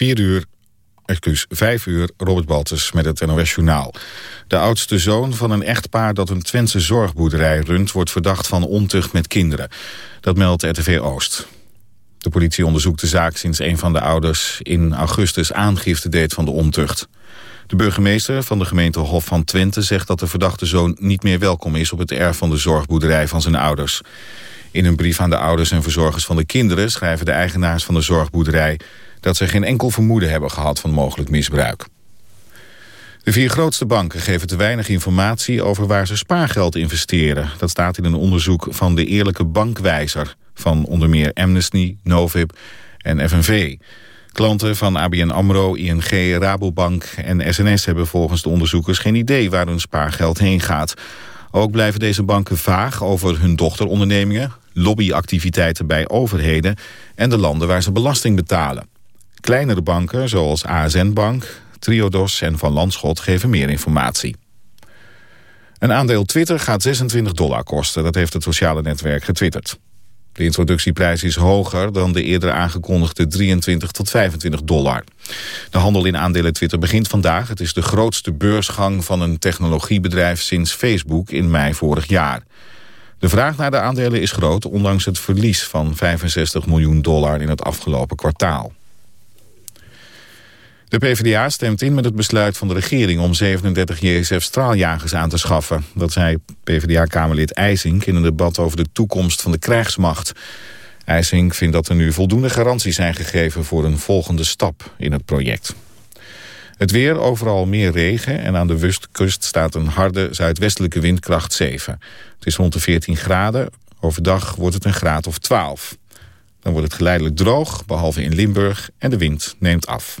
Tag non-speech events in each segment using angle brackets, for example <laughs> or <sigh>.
4 uur, excuus, 5 uur, Robert Baltus met het NOS Journaal. De oudste zoon van een echtpaar dat een Twentse zorgboerderij runt... wordt verdacht van ontucht met kinderen. Dat meldt RTV Oost. De politie onderzoekt de zaak sinds een van de ouders in augustus aangifte deed van de ontucht. De burgemeester van de gemeente Hof van Twente zegt dat de verdachte zoon niet meer welkom is op het erf van de zorgboerderij van zijn ouders. In een brief aan de ouders en verzorgers van de kinderen schrijven de eigenaars van de zorgboerderij dat ze geen enkel vermoeden hebben gehad van mogelijk misbruik. De vier grootste banken geven te weinig informatie over waar ze spaargeld investeren. Dat staat in een onderzoek van de Eerlijke Bankwijzer van onder meer Amnesty, Novib en FNV. Klanten van ABN AMRO, ING, Rabobank en SNS hebben volgens de onderzoekers geen idee waar hun spaargeld heen gaat. Ook blijven deze banken vaag over hun dochterondernemingen, lobbyactiviteiten bij overheden en de landen waar ze belasting betalen. Kleinere banken zoals ASN Bank, Triodos en Van Landschot geven meer informatie. Een aandeel Twitter gaat 26 dollar kosten, dat heeft het sociale netwerk getwitterd. De introductieprijs is hoger dan de eerder aangekondigde 23 tot 25 dollar. De handel in aandelen Twitter begint vandaag. Het is de grootste beursgang van een technologiebedrijf sinds Facebook in mei vorig jaar. De vraag naar de aandelen is groot, ondanks het verlies van 65 miljoen dollar in het afgelopen kwartaal. De PvdA stemt in met het besluit van de regering om 37 JSF-straaljagers aan te schaffen. Dat zei PvdA-kamerlid IJsink in een debat over de toekomst van de krijgsmacht. IJsink vindt dat er nu voldoende garanties zijn gegeven voor een volgende stap in het project. Het weer, overal meer regen en aan de westkust staat een harde zuidwestelijke windkracht 7. Het is rond de 14 graden, overdag wordt het een graad of 12. Dan wordt het geleidelijk droog, behalve in Limburg, en de wind neemt af.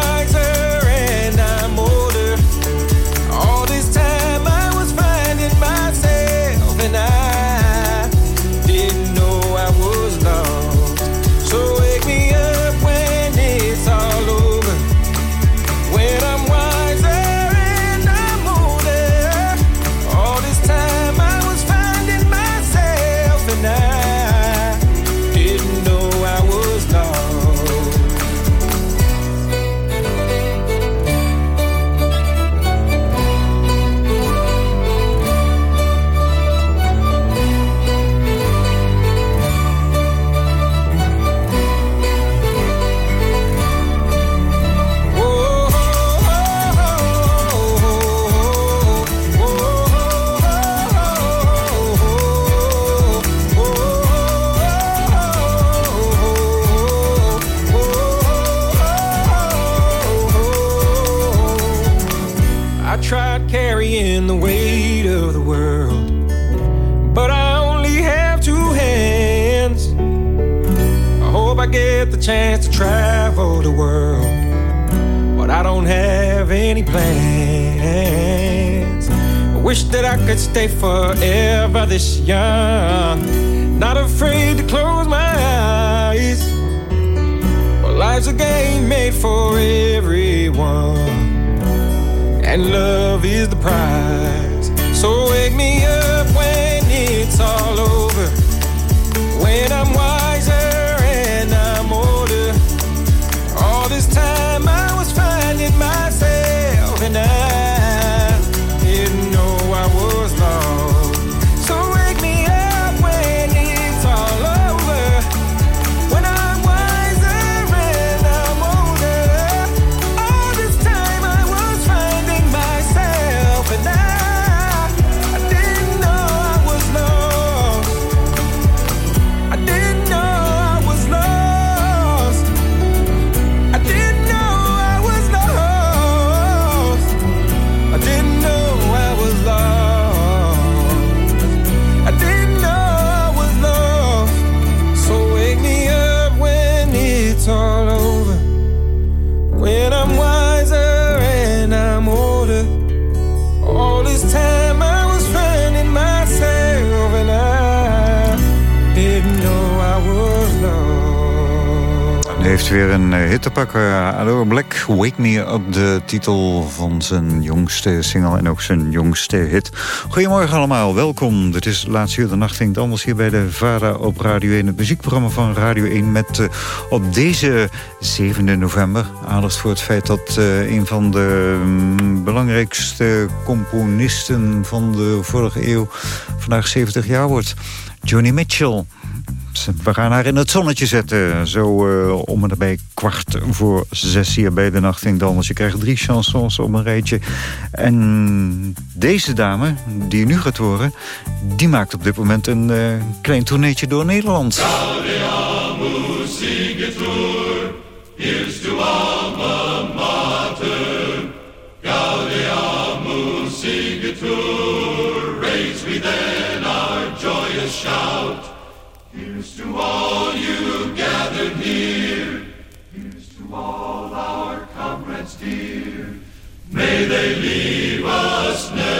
weer een eh, hit te pakken. Hallo Black, Wake Me Up, de titel van zijn jongste single en ook zijn jongste hit. Goedemorgen allemaal, welkom. Dit is laatste uur de nacht ging anders hier bij de VARA op Radio 1. Het muziekprogramma van Radio 1 met uh, op deze 7 november... aandacht voor het feit dat uh, een van de um, belangrijkste componisten van de vorige eeuw... vandaag 70 jaar wordt. Johnny Mitchell... We gaan haar in het zonnetje zetten. Zo uh, om en nabij kwart voor zes hier bij de Nacht in Dans. Je krijgt drie chansons op een rijtje. En deze dame, die je nu gaat horen... die maakt op dit moment een uh, klein tourneetje door Nederland. To all you gathered here. Here's to all our comrades dear. May they leave us never.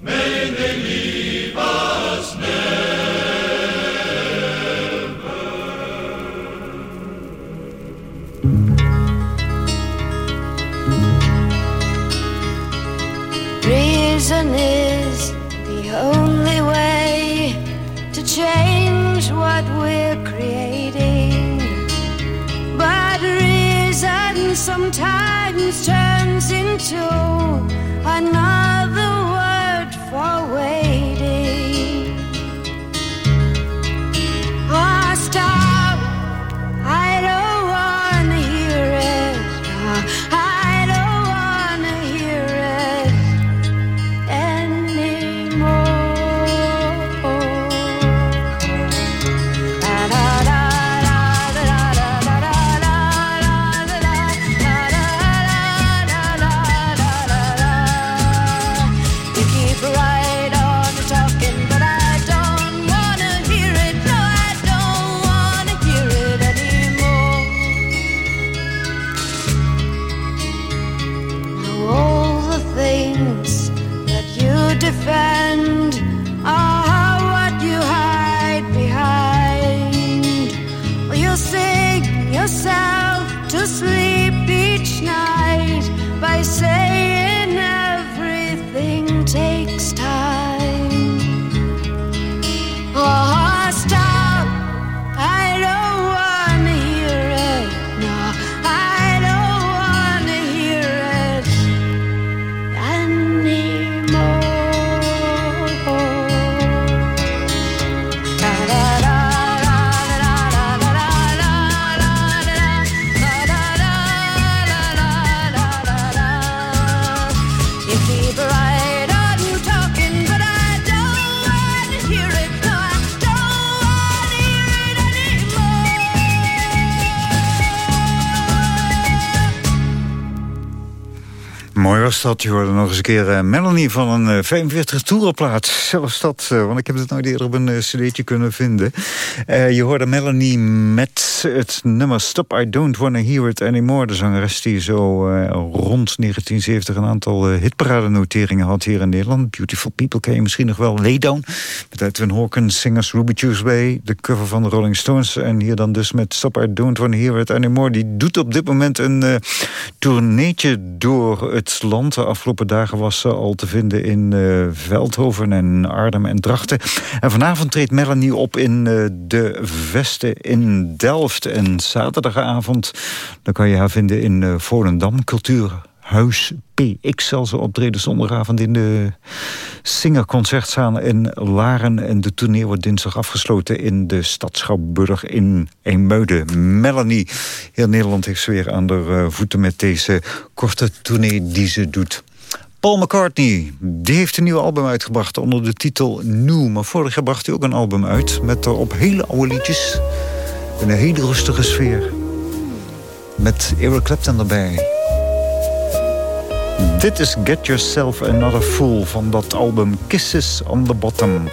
May they leave us never. Reason sometimes turns into another word for waiting. Was. Je hoorde nog eens een keer eh, Melanie van een eh, 45 toerenplaat. Zelfs dat, eh, want ik heb het nooit eerder op een cd'tje kunnen vinden. Eh, je hoorde Melanie met het nummer Stop, I Don't Wanna Hear It Anymore. De zangeres die zo eh, rond 1970 een aantal uh, hitparadennoteringen had hier in Nederland. Beautiful People ken je misschien nog wel. Lay Down met Edwin Hawkins, Singers Ruby Tuesday. De cover van de Rolling Stones. En hier dan dus met Stop, I Don't Wanna Hear It Anymore. Die doet op dit moment een uh, tourneetje door het land. De afgelopen dagen was ze al te vinden in Veldhoven en Arnhem en Drachten. En vanavond treedt Melanie op in de Vesten in En zaterdagavond dan kan je haar vinden in uh, Volendam. Cultuurhuis PX zal ze optreden zondagavond in de Singerconcertzaal in Laren. En de tournee wordt dinsdag afgesloten in de stad Schouwburg in Eemuiden. Melanie, heel Nederland heeft ze weer aan de uh, voeten met deze korte tournee die ze doet. Paul McCartney, die heeft een nieuw album uitgebracht onder de titel New. Maar vorig jaar bracht hij ook een album uit met op hele oude liedjes. Een hele rustige sfeer. Met Eric Clapton erbij. Dit is Get Yourself Another Fool van dat album Kisses on the Bottom.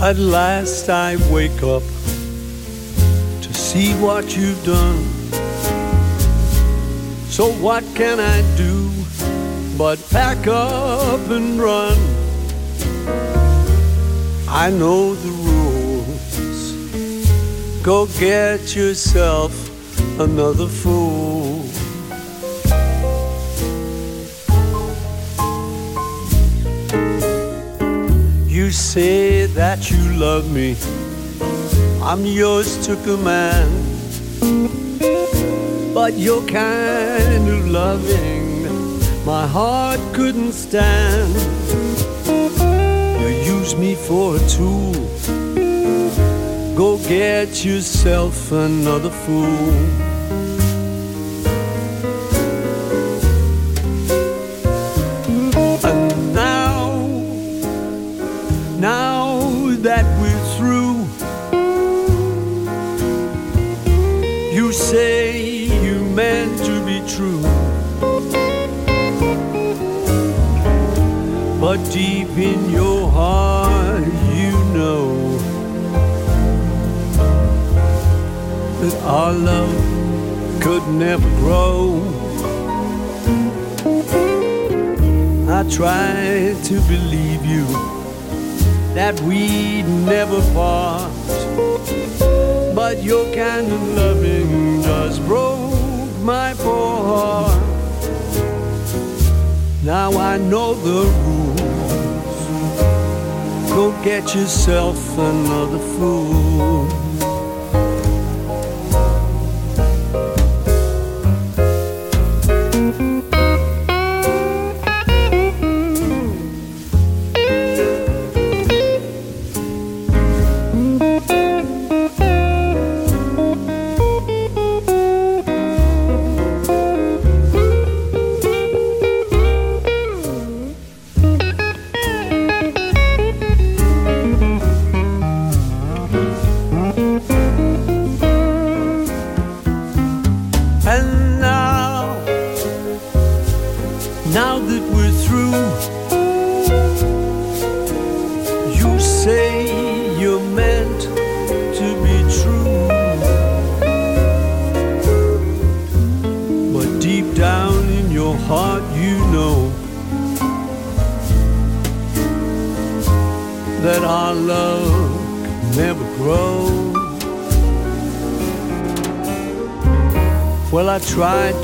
At last I wake up see what you've done. So what can I do but pack up and run? I know the rules. Go get yourself another fool. You say that you love me. I'm yours to command. But your kind of loving, my heart couldn't stand. You use me for a tool. Go get yourself another fool. Deep in your heart, you know that our love could never grow. I tried to believe you that we'd never part. But your kind of loving just broke my poor heart. Now I know the rules. Go get yourself another fool.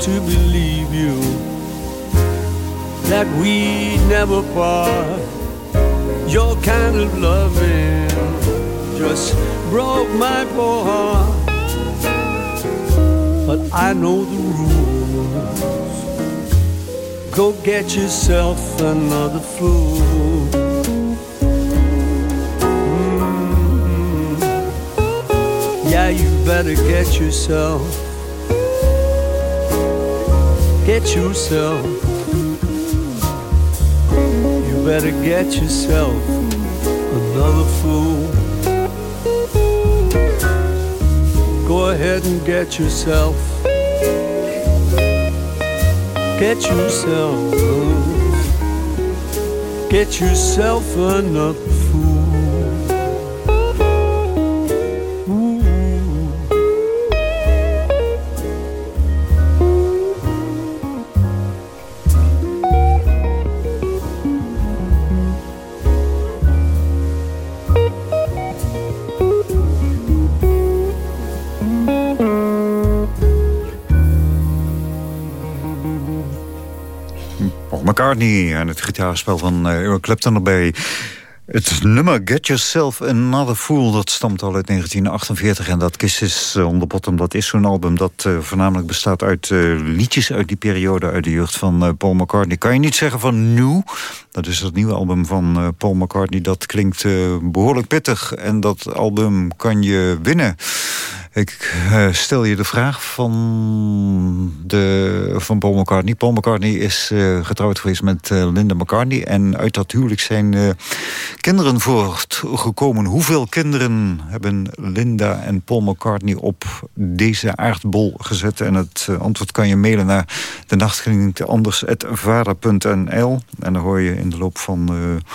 To believe you that we never part. Your kind of loving just broke my poor heart. But I know the rules. Go get yourself another fool. Mm. Yeah, you better get yourself get yourself. You better get yourself another fool. Go ahead and get yourself. Get yourself. Get yourself another Paul McCartney en het gitaarspel van eh, Eric Clapton erbij. Het nummer Get Yourself Another Fool, dat stamt al uit 1948. En dat Kisses on the Bottom, dat is zo'n album... dat eh, voornamelijk bestaat uit eh, liedjes uit die periode... uit de jeugd van eh, Paul McCartney. Kan je niet zeggen van New? Dat het nieuwe album van eh, Paul McCartney. Dat klinkt eh, behoorlijk pittig. En dat album kan je winnen. Ik eh, stel je de vraag van, de, van Paul McCartney. Paul McCartney is getrouwd geweest met Linda McCartney. En uit dat huwelijk zijn kinderen voortgekomen. Hoeveel kinderen hebben Linda en Paul McCartney op deze aardbol gezet? En het antwoord kan je mailen naar de nachtgelinkteanders.vara.nl. En dan hoor je in de loop van... eh,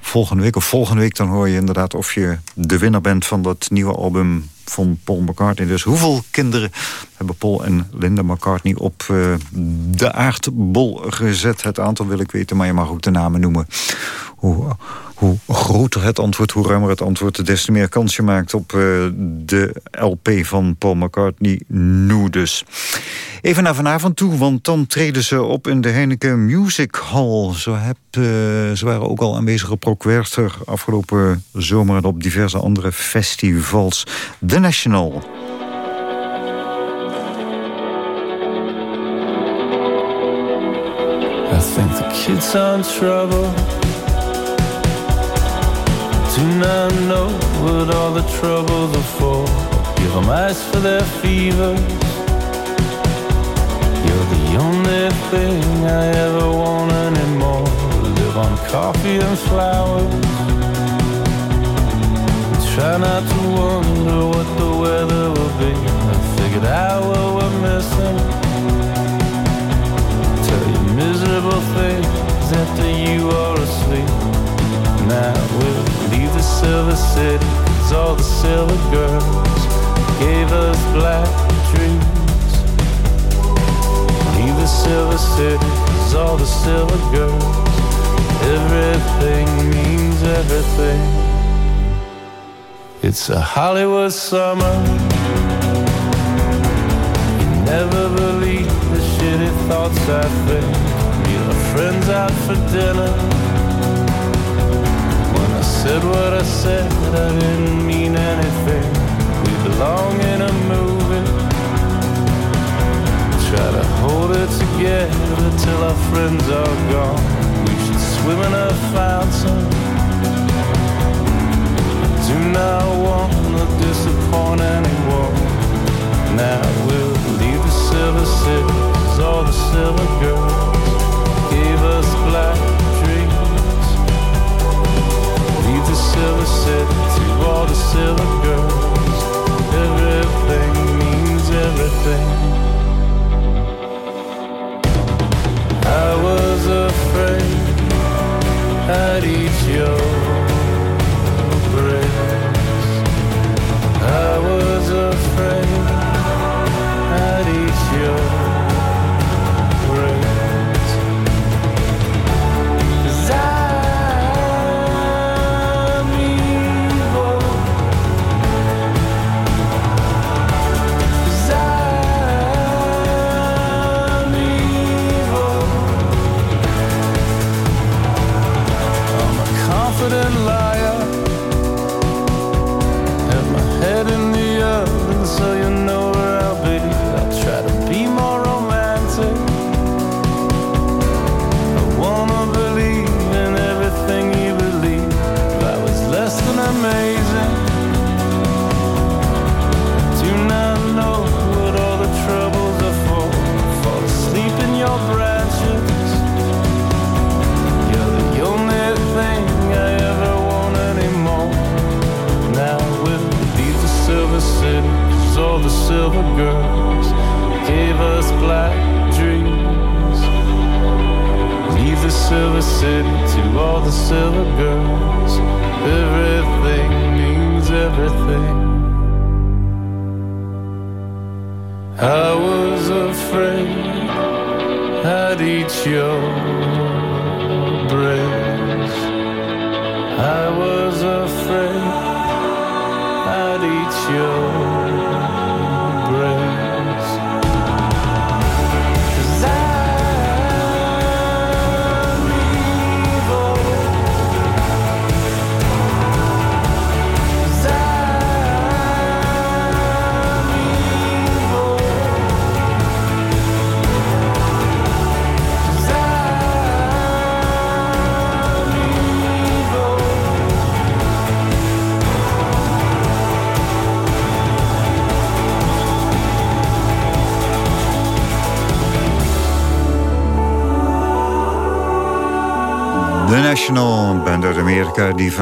volgende week of volgende week dan hoor je inderdaad of je de winnaar bent van dat nieuwe album van Paul McCartney. Dus hoeveel kinderen hebben Paul en Linda McCartney op uh, de aardbol gezet? Het aantal wil ik weten, maar je mag ook de namen noemen. Hoe, hoe groter het antwoord, hoe ruimer het antwoord... des te meer kans je maakt op uh, de LP van Paul McCartney nu dus. Even naar vanavond toe, want dan treden ze op in de Heineken Music Hall. Zo heb, uh, ze waren ook al aanwezig op Rock Werchter afgelopen zomer... en op diverse andere festivals. National. I think the kids are in trouble. Do not know what all the troubles are for. Give them ice for their fevers. You're the only thing I ever want anymore. Live on coffee and flowers Try not to wonder what the weather will be. I figured out what we're missing. Tell you miserable things after you are asleep. Now we'll leave the silver city Cause all the silver girls gave us black dreams Leave the silver city Cause all the silver girls. Everything means everything It's a Hollywood summer. You never believe the shitty thoughts I think. Meet our friends out for dinner. When I said what I said I didn't mean anything. We belong in a movie. Try to hold it together till our friends are gone. We should swim in a fountain Do not want to disappoint anyone Now we'll leave the silver Cause all the silver girls. Gave us black dreams. Leave the silver city To all the silver girls. Everything means everything. I was afraid I'd eat your breast I was afraid I'd eat your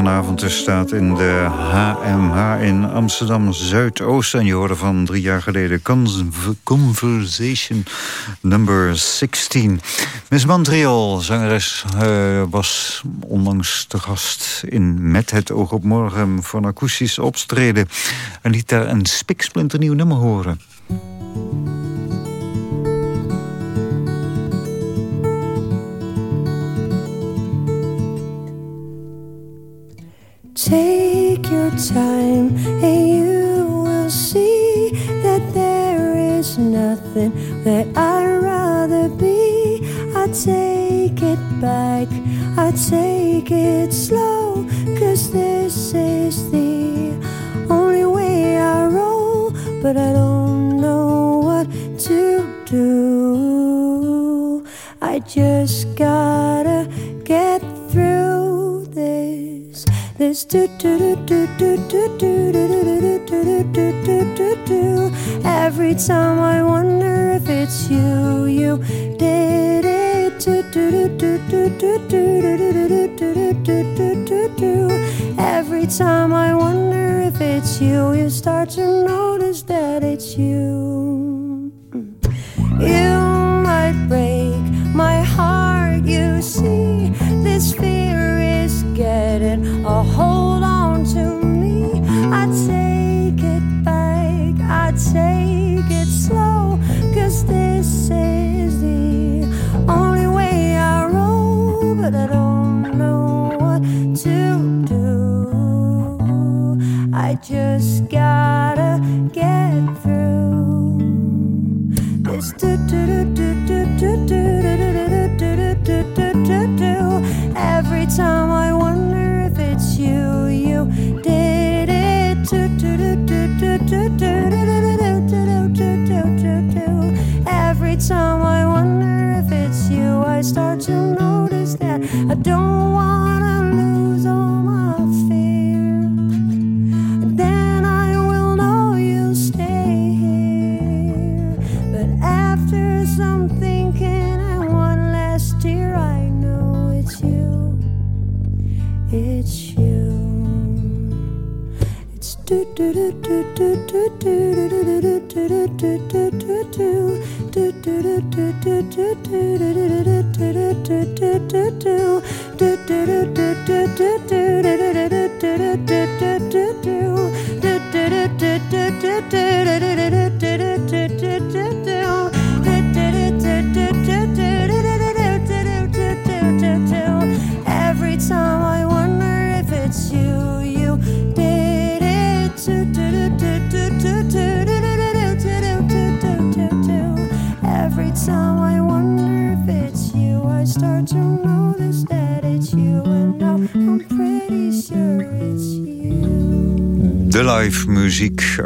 vanavond dus staat in de HMH in Amsterdam Zuidoost. En je hoorde van drie jaar geleden Conversation number 16. Miss Montreal, zangeres, uh, was onlangs te gast in Met het oog op morgen voor een optreden. En liet daar een spiksplinternieuw nummer horen. Take your time and you will see that there is nothing that I'd rather be. I take it back, I take it slow, cause this is the only way I roll, but I don't know what to do. I just gotta get through this. Do do do do do do do do do do do do do do. Every time I wonder if it's you, you did it. Do do do do do do do do do do do do do do. Every time I wonder if it's you, you start to notice that it's you. You might break my heart, you see. This fear getting a hold on to me. I take it back, I take it slow, cause this is the only way I roll, but I don't know what to do. I just gotta get through this do do do do do do do do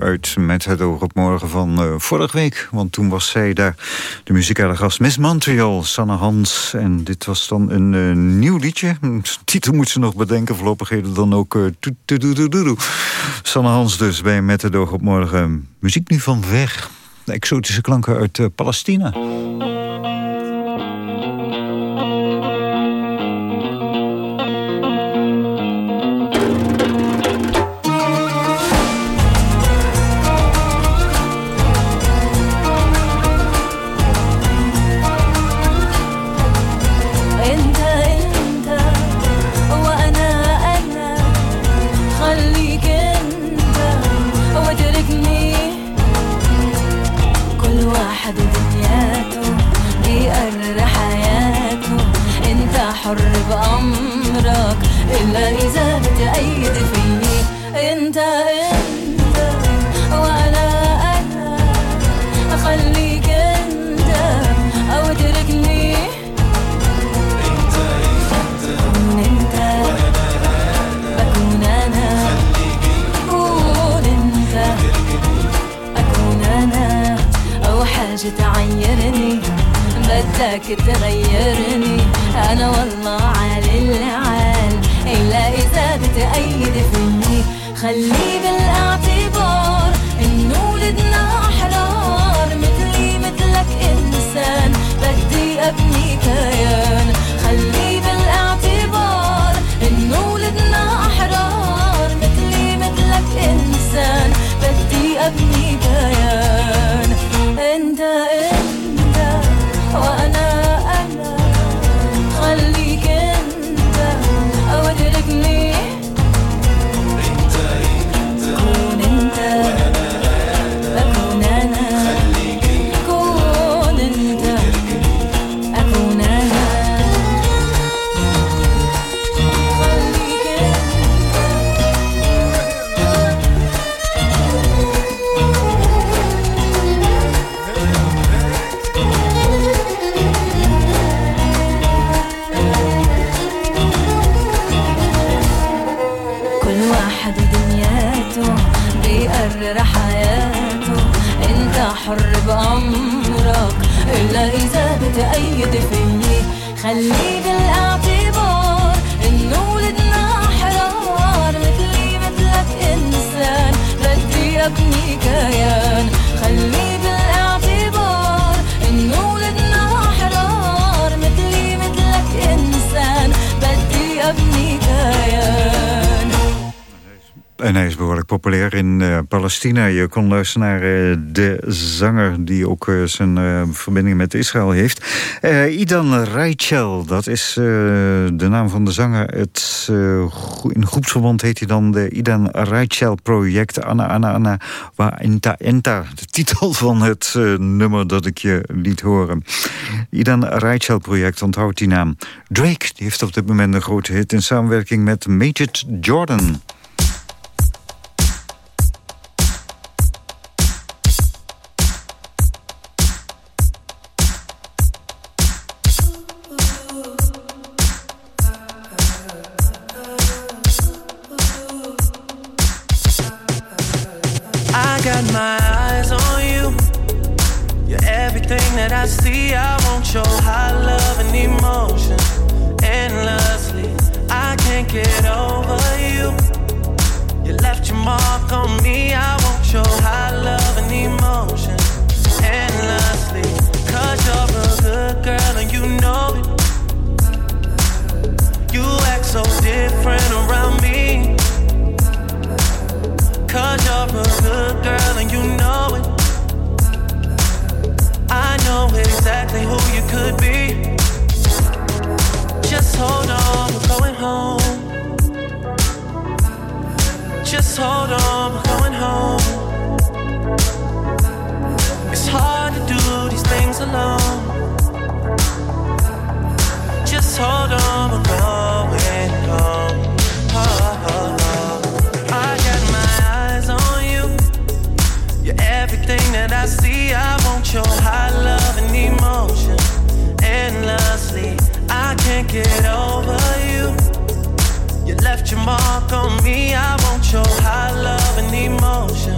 uit Met het oog op morgen van uh, vorige week. Want toen was zij daar, de muzikale gast Miss Montreal, Sanne Hans. En dit was dan een uh, nieuw liedje. Titel moet ze nog bedenken. Voorlopig heet dan ook... Uh, Sanne Hans dus bij Met het oog op morgen. Muziek nu van weg. De exotische klanken uit Palestina. إلا إذا بتأيد فيي خلي بالاعتبار إنه ولدنا أحرار مثلي مثلك إنسان. بدي أبني كيان. خلي En hij is behoorlijk populair in eh, Palestina. Je kon luisteren naar eh, de zanger die ook eh, zijn verbinding met Israël heeft. Idan Raichel, dat is de naam van de zanger. Het, in groepsverband heet hij dan de Idan Raichel Project. Anna, Anna, Anna, Wa Enta, Enta. De titel van het nummer dat ik je liet horen. Idan Raichel Project, onthoudt die naam. Drake die heeft op dit moment een grote hit in samenwerking met Majid Jordan. Exactly who you could be. Just hold on, we're going home. Just hold on, we're going home. It's hard to do these things alone. Just hold on, we're going home. Oh, oh, oh. I got my eyes on you. You're everything that I see. I want your high love can't get over you. You left your mark on me. I want your high love and emotion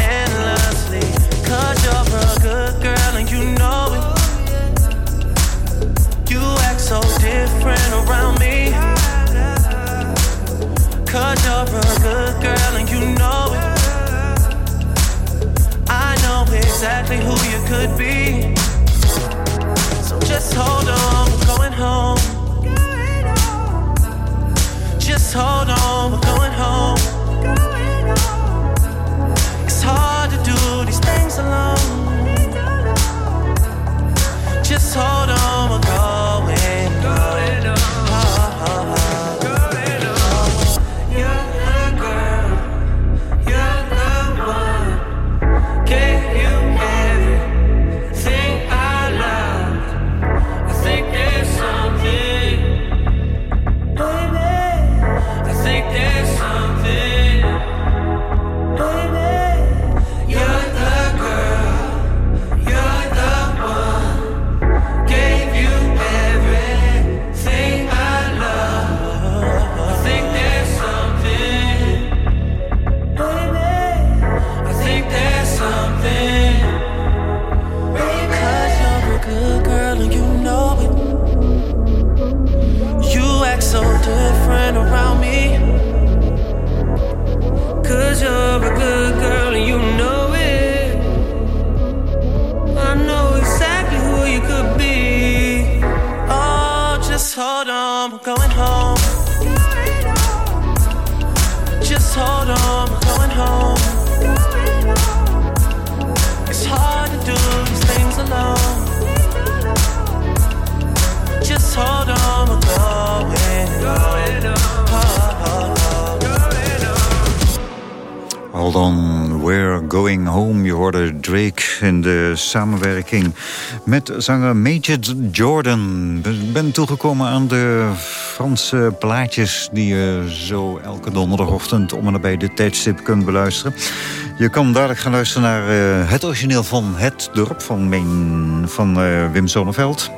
endlessly. Cause you're a good girl and you know it. You act so different around me. Cause you're a good girl and you know it. I know exactly who you could be. Just hold on, we're going home. Just hold on, we're going home. It's hard to do these things alone. Just hold samenwerking met zanger Majid Jordan. Ik ben toegekomen aan de Franse plaatjes... die je zo elke donderdagochtend om en nabij dit tijdstip kunt beluisteren. Je kan dadelijk gaan luisteren naar eh, het origineel van Het Dorp van, Maine, van eh, Wim Zonneveld.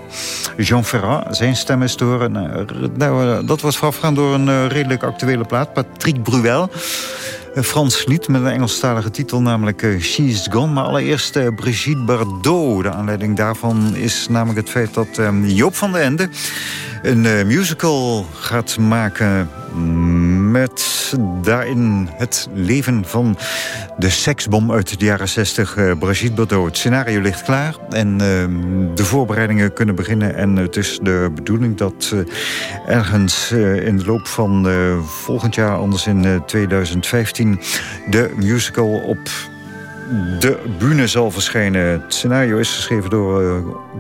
Jean Ferrat, zijn stem is een, eh, nou, eh, dat was voorafgaan door een redelijk actuele plaat. Patrick Bruel. Een Frans lied met een Engelstalige titel, namelijk eh, She's Gone. Maar allereerst eh, Brigitte Bardot. De aanleiding daarvan is namelijk het feit dat eh, Joop van den Ende... een eh, musical gaat maken met daarin het leven van de seksbom uit de jaren 60, eh, Brigitte Bardot. Het scenario ligt klaar en eh, de voorbereidingen kunnen beginnen. En het is de bedoeling dat eh, ergens eh, in de loop van volgend jaar, anders in eh, 2015, de musical op de bühne zal verschijnen. Het scenario is geschreven door eh,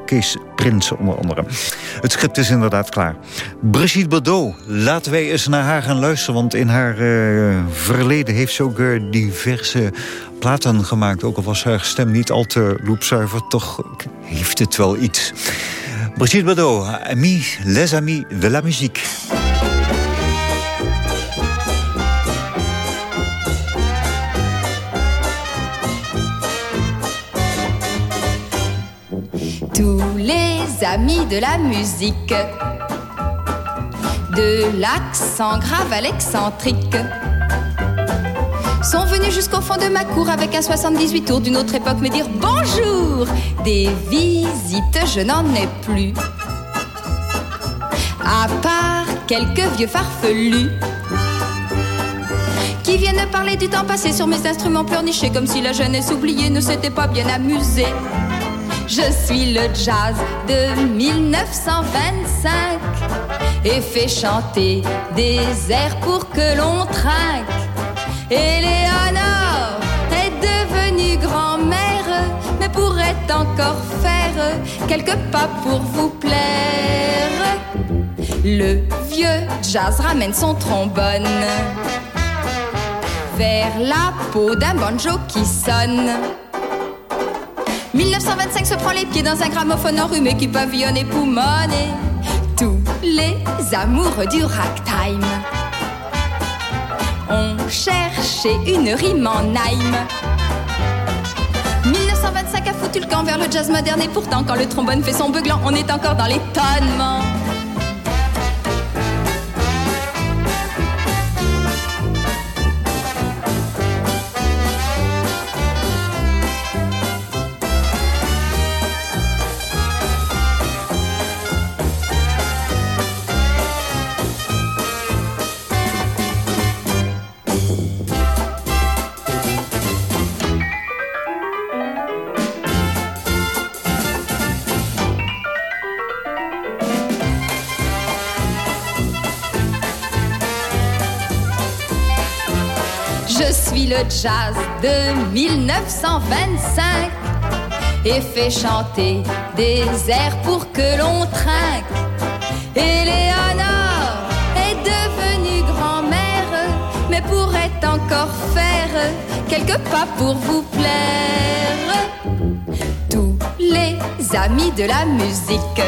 Kees Prins onder andere. Het script is inderdaad klaar. Brigitte Bardot, laten wij eens naar haar gaan luisteren... want in haar eh, verleden heeft ze ook eh, diverse platen gemaakt. Ook al was haar stem niet al te loopzuiver, toch heeft het wel iets. Brigitte Bardot, Amis, les amis de la musique. Tous les amis de la musique, de l'accent grave à l'excentrique, sont venus jusqu'au fond de ma cour avec un 78 tours d'une autre époque me dire bonjour. Des visites, je n'en ai plus. À part quelques vieux farfelus qui viennent parler du temps passé sur mes instruments pleurnichés comme si la jeunesse oubliée ne s'était pas bien amusée. Je suis le jazz de 1925 et fais chanter des airs pour que l'on trinque. Éléonore est devenue grand-mère, mais pourrait encore faire quelques pas pour vous plaire. Le vieux jazz ramène son trombone vers la peau d'un banjo qui sonne. 1925 se prend les pieds dans un gramophone enrhumé qui pavillonne et poumonne. Et tous les amoureux du ragtime ont cherché une rime en Naïm. 1925 a foutu le camp vers le jazz moderne et pourtant quand le trombone fait son beuglant, on est encore dans l'étonnement. Jazz de 1925 et fais chanter des airs pour que l'on trinque. Éléonore est devenue grand-mère, mais pourrait encore faire quelques pas pour vous plaire. Tous les amis de la musique,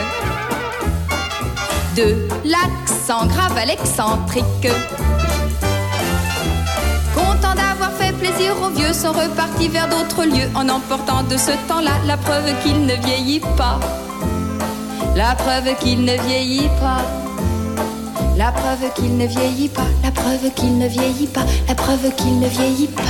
de l'accent grave à l'excentrique. Plaisir aux vieux, sont repartis vers d'autres lieux en emportant de ce temps-là la preuve qu'il ne vieillit pas. La preuve qu'il ne vieillit pas. La preuve qu'il ne vieillit pas. La preuve qu'il ne vieillit pas. La preuve qu'il ne vieillit pas.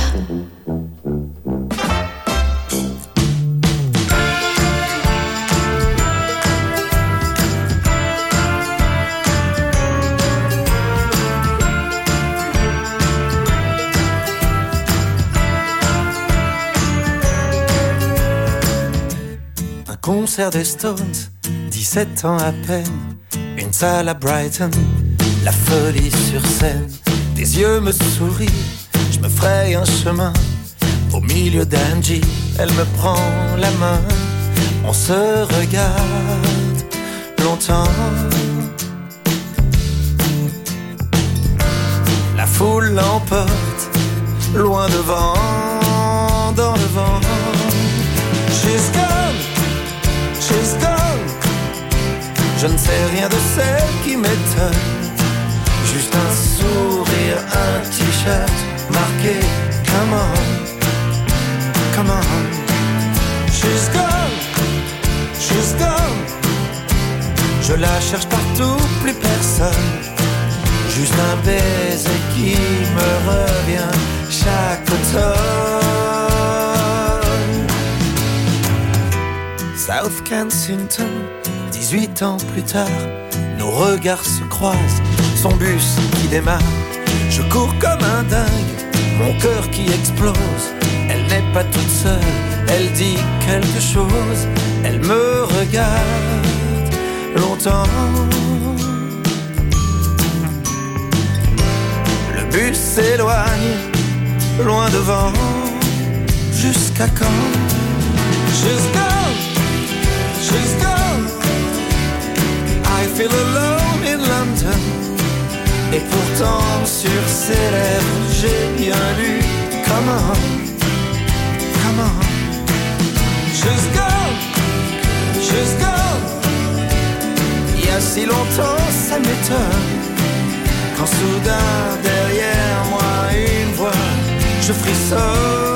Concert des Stones, 17 ans à peine. Une salle à Brighton, la folie sur scène. Des yeux me sourient, je me fraye un chemin. Au milieu d'Angie, elle me prend la main. On se regarde longtemps. La foule l'emporte, loin devant, dans le vent. Je ne sais rien de celle qui m'étonne. Juste un sourire, un t-shirt marqué Come on, come on. She's gone, she's gone. Je la cherche partout, plus personne. Juste un baiser qui me revient chaque automne. South Kensington, 18 ans plus tard, nos regards se croisent, son bus qui démarre. Je cours comme un dingue, mon cœur qui explose. Elle n'est pas toute seule, elle dit quelque chose, elle me regarde longtemps. Le bus s'éloigne, loin devant, jusqu'à quand? Gone. I feel alone in London. Et pourtant sur ses lèvres j'ai bien lu. Come on, come on. She's gone, she's gone Il y a si longtemps ça m'étonne. Quand soudain derrière moi une voix Je frissonne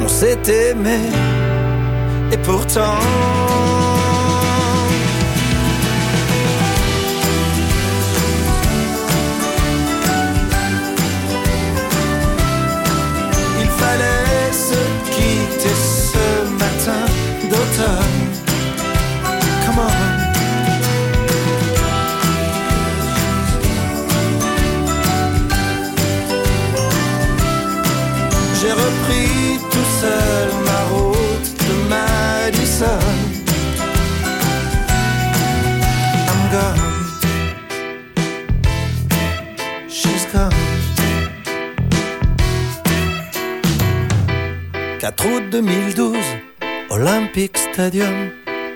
On s'est aimé et pourtant.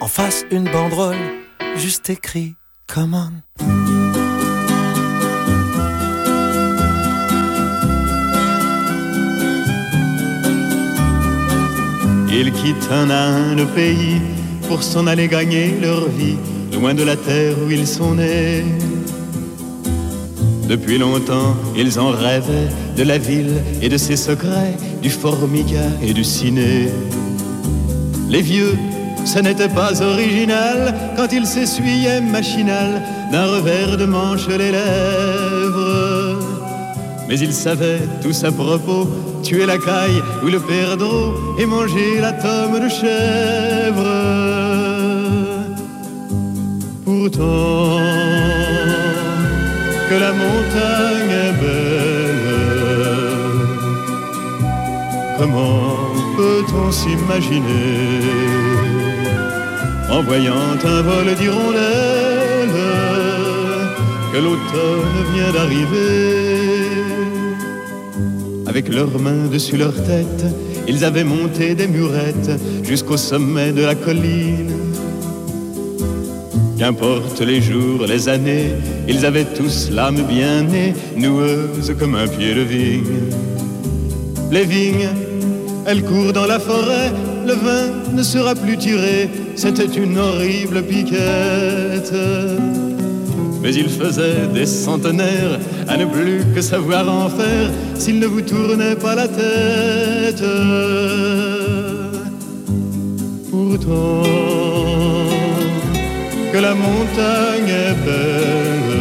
En face, une banderole, juste écrit Come. Ils quittent un à un le pays pour s'en aller gagner leur vie, loin de la terre où ils sont nés. Depuis longtemps, ils en rêvaient de la ville et de ses secrets, du formica et du ciné. Les vieux, ça n'était pas original quand ils s'essuyaient machinal d'un revers de manche les lèvres. Mais ils savaient tous à propos tuer la caille ou le perdreau et manger la tome de chèvre. Pourtant, que la montagne est belle, comment peut-on s'imaginer en voyant un vol d'hirondelles que l'automne vient d'arriver avec leurs mains dessus leur tête, ils avaient monté des murettes jusqu'au sommet de la colline. Qu'importe les jours, les années, ils avaient tous l'âme bien née, noueuse comme un pied de vigne. Les vignes, elles courent dans la forêt, le vin ne sera plus tiré, c'était une horrible piquette. Mais il faisait des centenaires à ne plus que savoir en faire s'il ne vous tournait pas la tête. Pourtant, que la montagne est belle,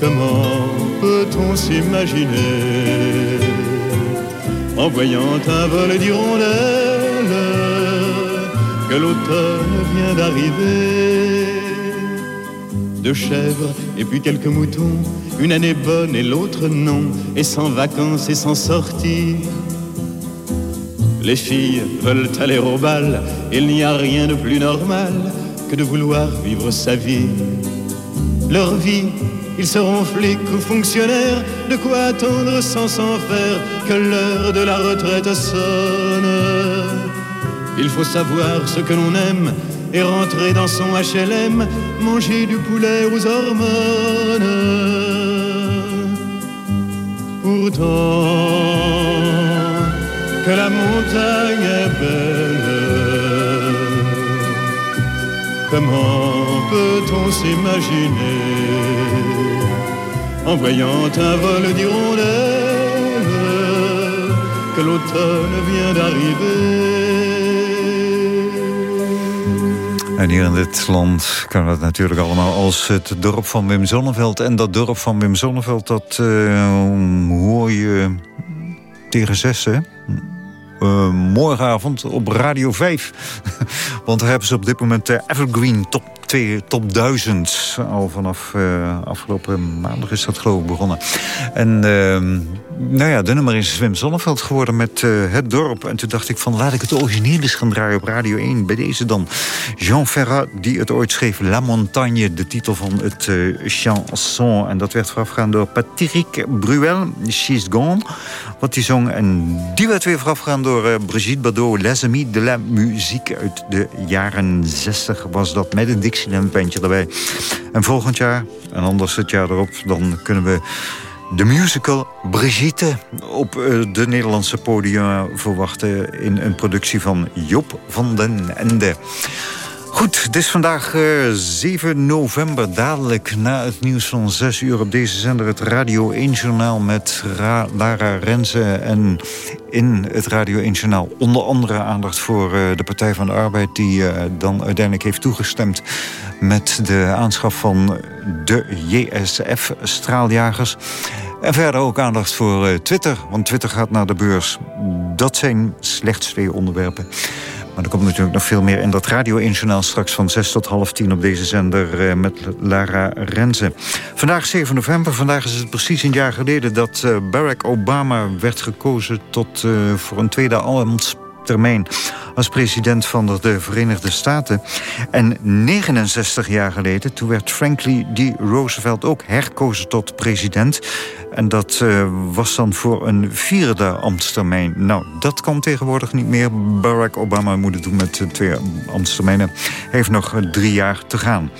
comment peut-on s'imaginer? En voyant un vol d'hirondelles que l'automne vient d'arriver deux chèvres et puis quelques moutons, une année bonne et l'autre non, et sans vacances et sans sortie. Les filles veulent aller au bal, il n'y a rien de plus normal que de vouloir vivre sa vie. Leur vie, ils seront flics ou fonctionnaires, de quoi attendre sans s'en faire que l'heure de la retraite sonne. Il faut savoir ce que l'on aime et rentrer dans son HLM, manger du poulet aux hormones. Pourtant, que la montagne est belle, comment peut-on s'imaginer en voyant un vol d'hirondelles que l'automne vient d'arriver En hier in dit land kan het natuurlijk allemaal als het dorp van Wim Zonneveld. En dat dorp van Wim Zonneveld, dat uh, hoor je tegen zes, hè? Uh, morgenavond op Radio 5. <laughs> Want daar hebben ze op dit moment de Evergreen Top, 2, top 1000. Al vanaf uh, afgelopen maandag is dat geloof ik begonnen. En uh, nou ja, de nummer is Wim Zonneveld geworden met uh, Het Dorp. En toen dacht ik van laat ik het origineel eens gaan draaien op Radio 1. Bij deze dan Jean Ferrat, die het ooit schreef. La Montagne, de titel van het uh, chanson. En dat werd voorafgegaan door Patrick Bruel, She's Gone. Wat die zong. En die werd weer voorafgegaan door uh, Brigitte Bardot. Les Amis de la Musique uit de jaren 60 was dat. Met een Dixieland bandje erbij. En volgend jaar, en anders het jaar erop, dan kunnen we de musical Brigitte op de Nederlandse podium verwachten... in een productie van Job van den Ende. Goed, het is vandaag uh, 7 november. Dadelijk na het nieuws van 6 uur op deze zender... het Radio 1-journaal met Ra Lara Renze. En in het Radio 1-journaal onder andere aandacht voor uh, de Partij van de Arbeid... die uh, dan uiteindelijk heeft toegestemd met de aanschaf van de JSF-straaljagers. En verder ook aandacht voor Twitter, want Twitter gaat naar de beurs. Dat zijn slechts twee onderwerpen. Maar er komt natuurlijk nog veel meer in dat Radio 1 Journaal... straks van 6 tot half 10 op deze zender uh, met Lara Renze. Vandaag 7 november, vandaag is het precies een jaar geleden... dat uh, Barack Obama werd gekozen tot, uh, voor een tweede ambtstermijn als president van de Verenigde Staten. En 69 jaar geleden, toen werd Franklin D. Roosevelt ook herkozen tot president. En dat uh, was dan voor een vierde ambtstermijn. Nou, dat kan tegenwoordig niet meer. Barack Obama moet het doen met twee ambtstermijnen. Heeft nog drie jaar te gaan.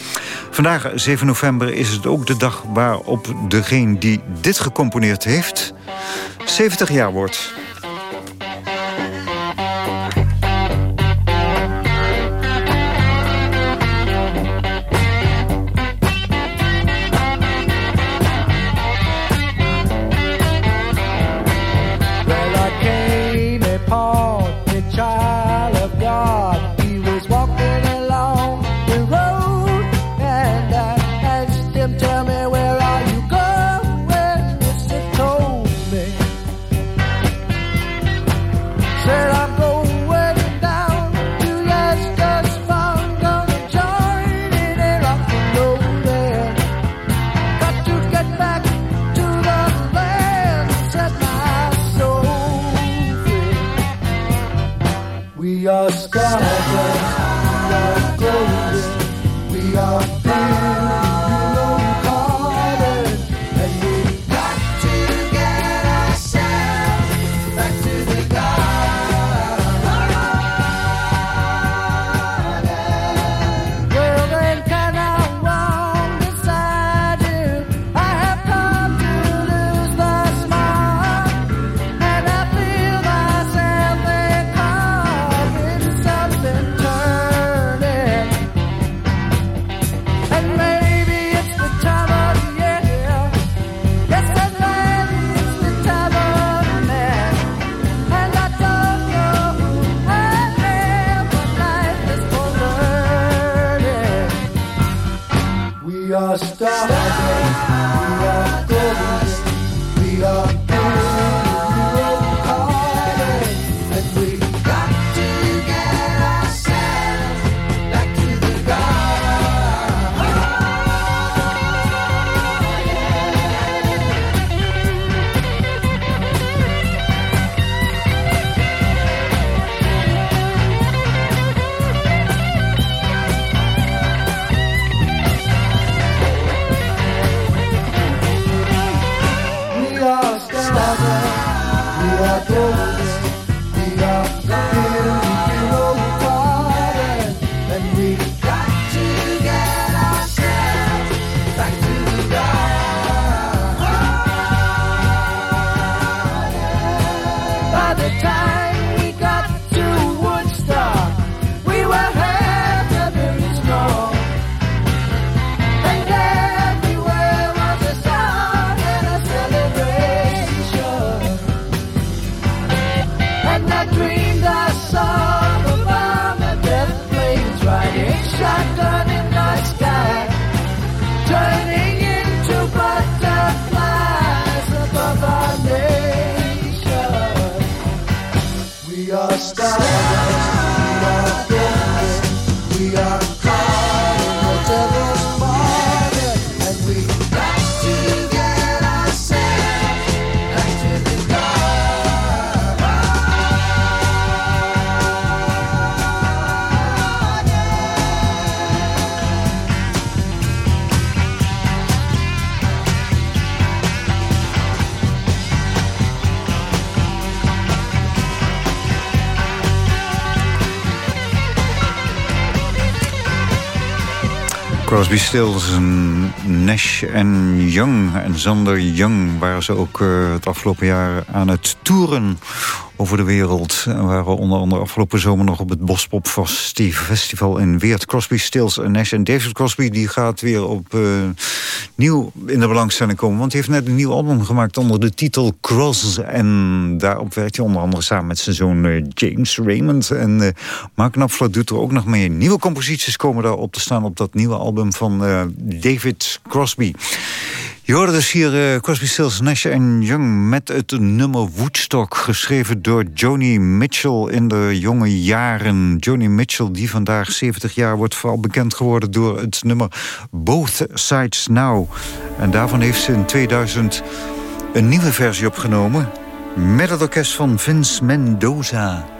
Vandaag, 7 november, is het ook de dag waarop degene die dit gecomponeerd heeft... 70 jaar wordt. sky. Crosby, Stills, Nash en Young. En zonder Young waren ze ook eh, het afgelopen jaar aan het toeren over de wereld. En waren onder andere afgelopen zomer nog op het Bospop Festival in Weert. Crosby, Stills en Nash. En David Crosby die gaat weer op eh, nieuw in de belangstelling komen. Want hij heeft net een nieuw album gemaakt onder de titel Cross. En daarop werkt hij onder andere samen met zijn zoon eh, James Raymond. En eh Mark Knopfler doet er ook nog mee. Nieuwe composities komen daar op te staan op dat nieuwe album van David Crosby. Je hoorde dus hier eh, Crosby, Stills, Nash Young met het nummer Woodstock... geschreven door Joni Mitchell in de jonge jaren. Joni Mitchell, die vandaag 70 jaar wordt vooral bekend geworden... door het nummer Both Sides Now. En daarvan heeft ze in 2000 een nieuwe versie opgenomen... met het orkest van Vince Mendoza.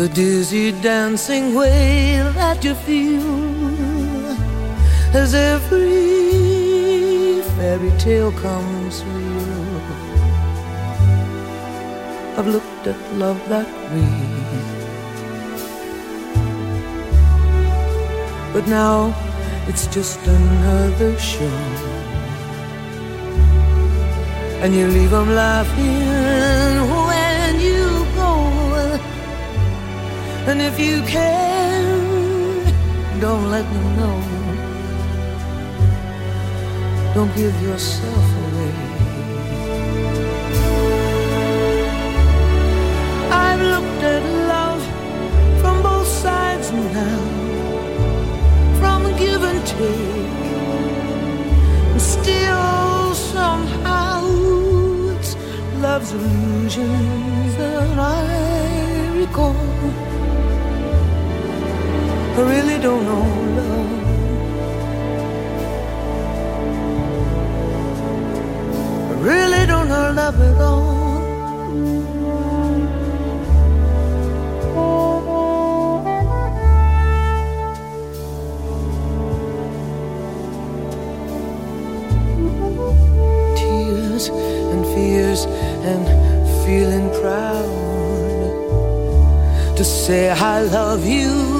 The dizzy dancing way that you feel as every fairy tale comes real. I've looked at love that way. But now it's just another show and you leave them laughing And if you can, don't let them know. Don't give yourself away. I've looked at love from both sides now, from give and take, and still somehow it's love's illusions that I recall. I really don't know love. I really don't know love at all. Tears and fears and feeling proud to say I love you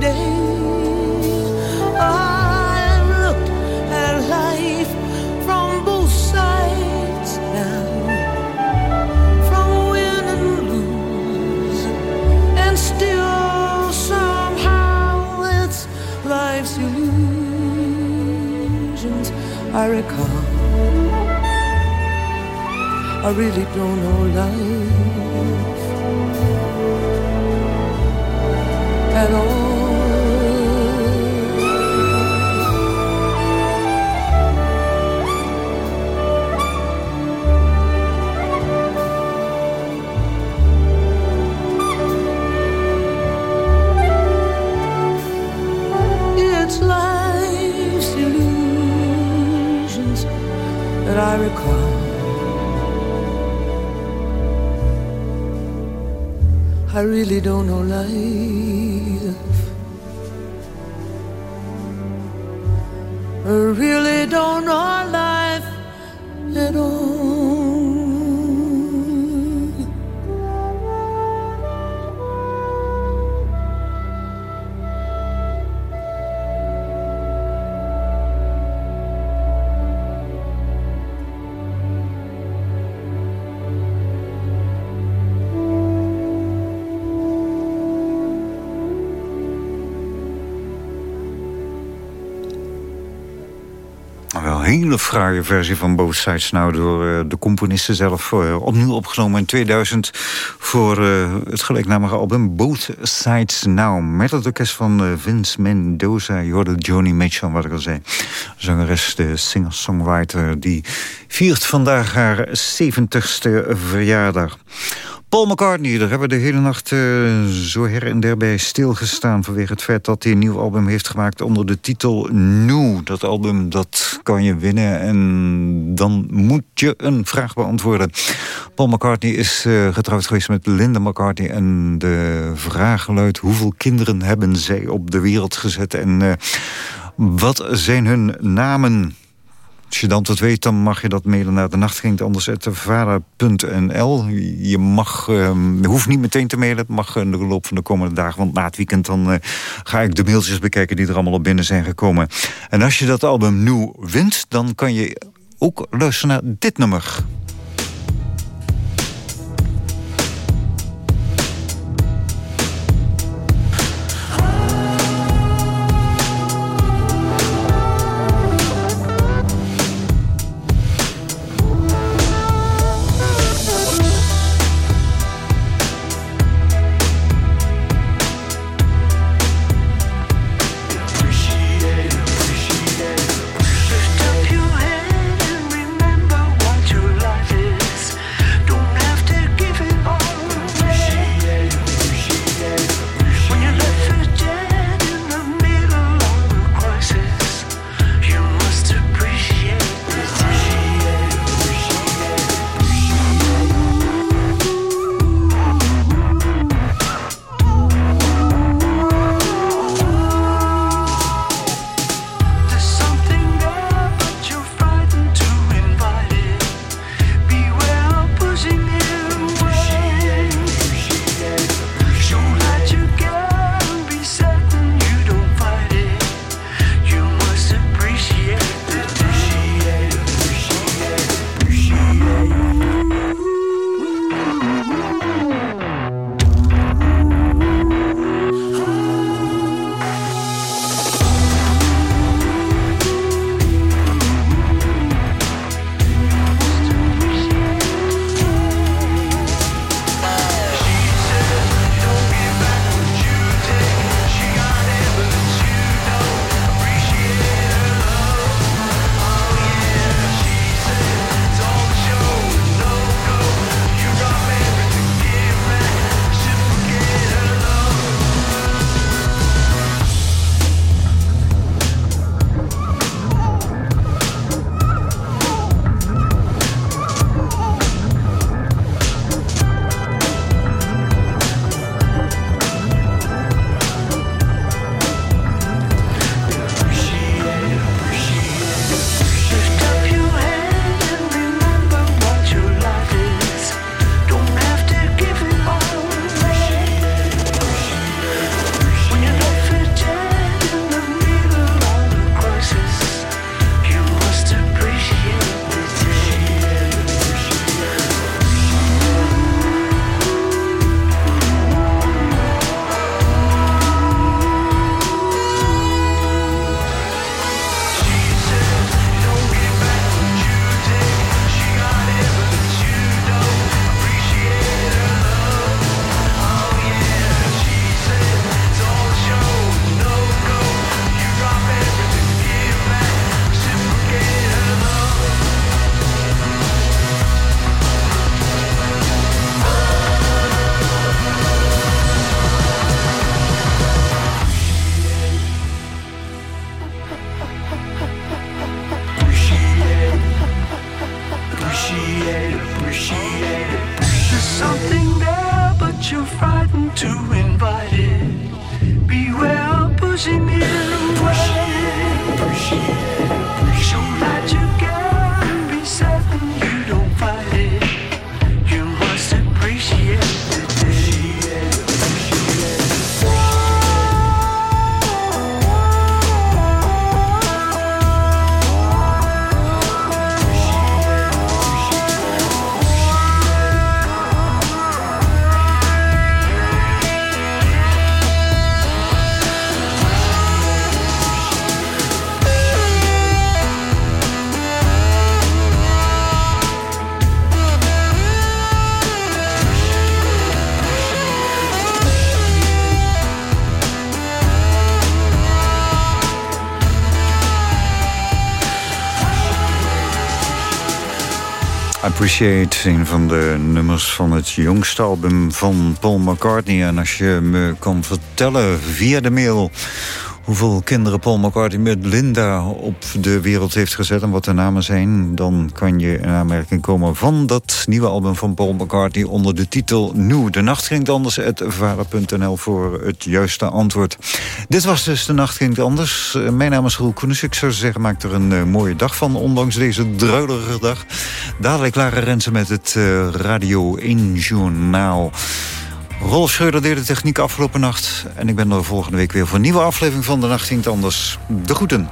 day. I've looked at life from both sides from win and lose, and still somehow it's life's illusions I recall. I really don't know life at all. Recall. I really don't know life. I really don't know hele fraaie versie van Both Sides Now door de componisten zelf. eh, opnieuw opgenomen in 2000 voor eh, het gelijknamige album Both Sides Now. Met het orkest van eh, Vince Mendoza. Je hoorde Joni Mitchell, wat ik al zei. Zangeres, de singer-songwriter, die viert vandaag haar 70ste verjaardag. Paul McCartney, daar hebben we de hele nacht eh, zo her en der bij stilgestaan... vanwege het feit dat hij een nieuw album heeft gemaakt onder de titel New. Dat album, dat kan je winnen en dan moet je een vraag beantwoorden. Paul McCartney is eh, getrouwd geweest met Linda McCartney... en de vraag luidt, hoeveel kinderen hebben zij op de wereld gezet... en eh, wat zijn hun namen... Als je dan antwoord weet, dan mag je dat mailen naar de nacht. Anders vader.nl. Je mag, ehm, je hoeft niet meteen te mailen. Het mag in de loop van de komende dagen. Want na het weekend dan eh, ga ik de mailtjes bekijken die er allemaal op binnen zijn gekomen. En als je dat album nu wint, dan kan je ook luisteren naar dit nummer. There's something there, but you're frightened to invite it. Beware of pushing me. Appreciate, een van de nummers van het jongste album van Paul McCartney. En als je me kan vertellen via de mail hoeveel kinderen Paul McCartney met Linda op de wereld heeft gezet... en wat de namen zijn, dan kan je in aanmerking komen... van dat nieuwe album van Paul McCartney onder de titel Nieuw. De nacht ging anders, vader.nl voor het juiste antwoord. Dit was dus De Nacht ging anders. Eh, Mijn naam is Roel Koenens. Ik zou zeggen, maak er een eh, mooie dag van, ondanks deze druilerige dag. Dadelijk Lara Rensen met het eh, Radio 1 Journaal. Rolf Schreuder deed de techniek afgelopen nacht. En ik ben er volgende week weer voor een nieuwe aflevering van De Nacht Ging Anders. De groeten.